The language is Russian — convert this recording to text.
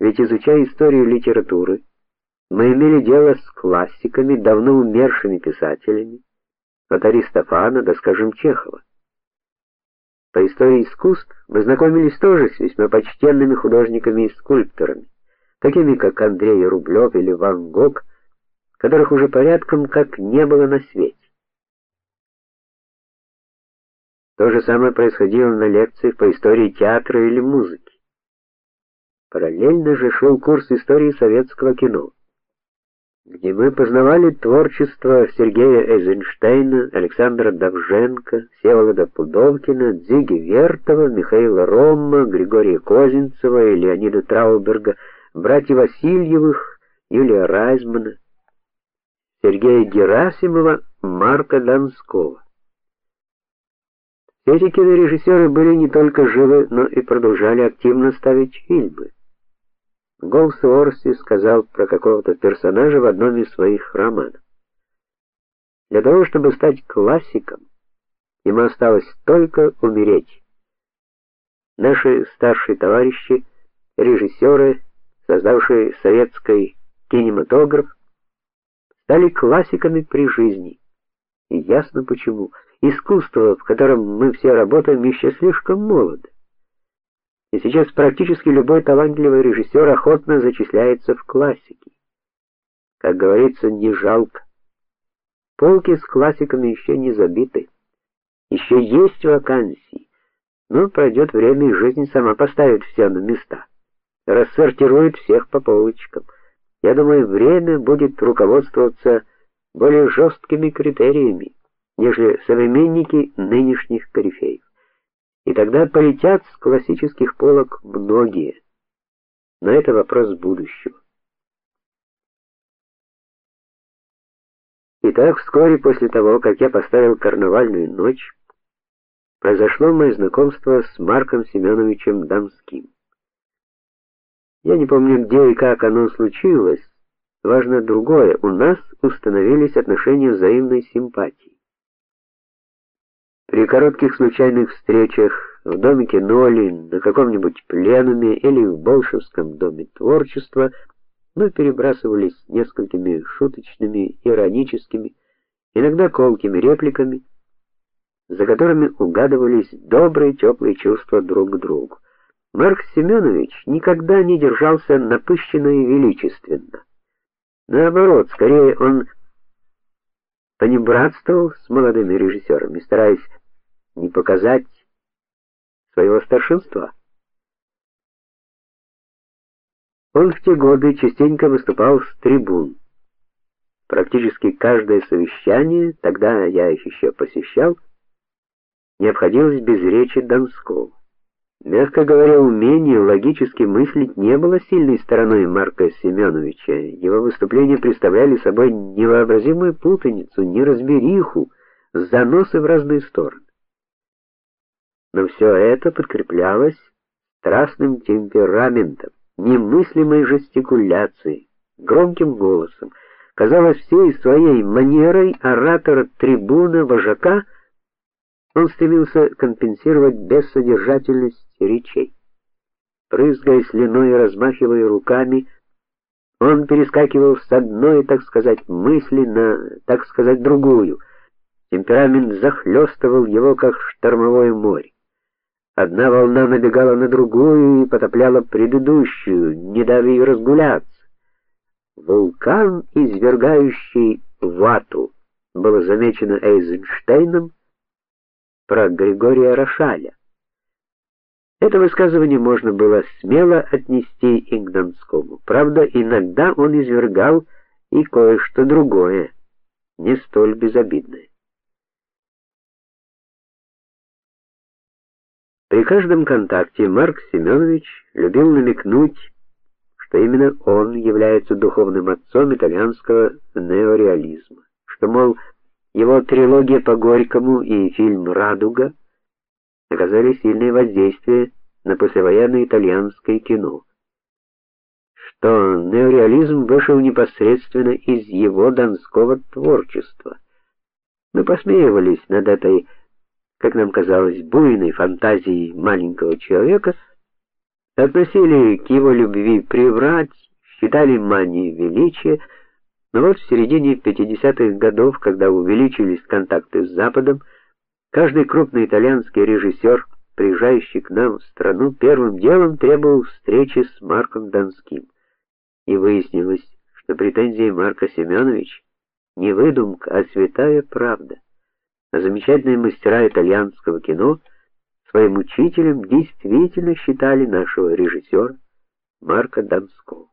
Ведь изучая историю литературы, мы имели дело с классиками, давно умершими писателями, от Аристофана до, скажем, Чехова. По истории искусств мы знакомились тоже с весьма почтенными художниками и скульпторами, такими как Андрей Рублев или Ван Гог, которых уже порядком как не было на свете. То же самое происходило на лекциях по истории театра или музыки. Параллельно же шел курс истории советского кино, где мы познавали творчество Сергея Эйзенштейна, Александра Давженко, Всеволода Пудовкина, Дзиги Вертова, Михаила Ромма, Григория Козинцева и Леонида Трауберга, братьев Васильевых, Юлия Райзмана, Сергея Герасимова, Марка Донского. Эти кинорежиссеры были не только живы, но и продолжали активно ставить фильмы. Голсуорси сказал про какого-то персонажа в одном из своих романов. Для того, чтобы стать классиком, ему осталось только умереть. Наши старшие товарищи, режиссеры, создавшие советский кинематограф, стали классиками при жизни. И ясно почему. Искусство, в котором мы все работаем, еще слишком молодо. И сейчас практически любой талантливый режиссер охотно зачисляется в классики. Как говорится, не жалко. Полки с классиками еще не забиты. Еще есть вакансии. Но пройдет время, и жизнь сама поставит все на места. Рассортирует всех по полочкам. Я думаю, время будет руководствоваться более жесткими критериями, нежели современники нынешних корифеев. Тогда полетят с классических полок многие. Но это вопрос будущего. Итак, вскоре после того, как я поставил карнавальную ночь, произошло мое знакомство с Марком Семеновичем Дамским. Я не помню, где и как оно случилось. Важно другое. У нас установились отношения взаимной симпатии. При коротких случайных встречах в домике Ноли, на каком-нибудь пленуме или в Болшевском доме творчества мы перебрасывались несколькими шуточными, ироническими, иногда колкими репликами, за которыми угадывались добрые теплые чувства друг к другу. Марк Семенович никогда не держался напыщенно и величественно. Наоборот, скорее он понебратствовал с молодыми режиссерами, стараясь не показать своего старшинства. Он в те годы частенько выступал с трибун. Практически каждое совещание, тогда я их еще посещал, не обходилось без речи Донского. Мягко говоря, умение логически мыслить не было сильной стороной Марка Семеновича. Его выступления представляли собой невообразимую путаницу, неразбериху, заносы в разные стороны. Но все это подкреплялось страстным темпераментом, немыслимой жестикуляцией, громким голосом. Казалось, всей своей манерой оратора трибуна вожака он стремился компенсировать бессодержательность речей. Прызгая слюной и размахивая руками, он перескакивал с одной, так сказать, мысли на, так сказать, другую. Темперамент захлестывал его как штормовое море. Одна волна набегала на другую и потопляла предыдущую, не дав ей разгуляться. Вулкан, извергающий вату, было замечено Эйзенштейном про Григория Рошаля. Это высказывание можно было смело отнести и к Донскому. Правда, иногда он извергал и кое-что другое, не столь безобидное. При каждом контакте Марк Семенович любил намекнуть, что именно он является духовным отцом итальянского неореализма, что мол его трилогия по Горькому и фильм Радуга оказали сильное воздействие на послевоенное итальянское кино. Что неореализм вышел непосредственно из его донского творчества. Мы посмеивались над этой, как нам казалось, буйной фантазией маленького человека, относили к его любви приврать, считали манией величия, но вот в середине 50-х годов, когда увеличились контакты с Западом, каждый крупный итальянский режиссер, приезжающий к нам в страну, первым делом требовал встречи с Марком Донским. И выяснилось, что претензии Марка Семенович не выдумка, а святая правда. Замечательные мастера итальянского кино своим учителем действительно считали нашего режиссера Марка Донского.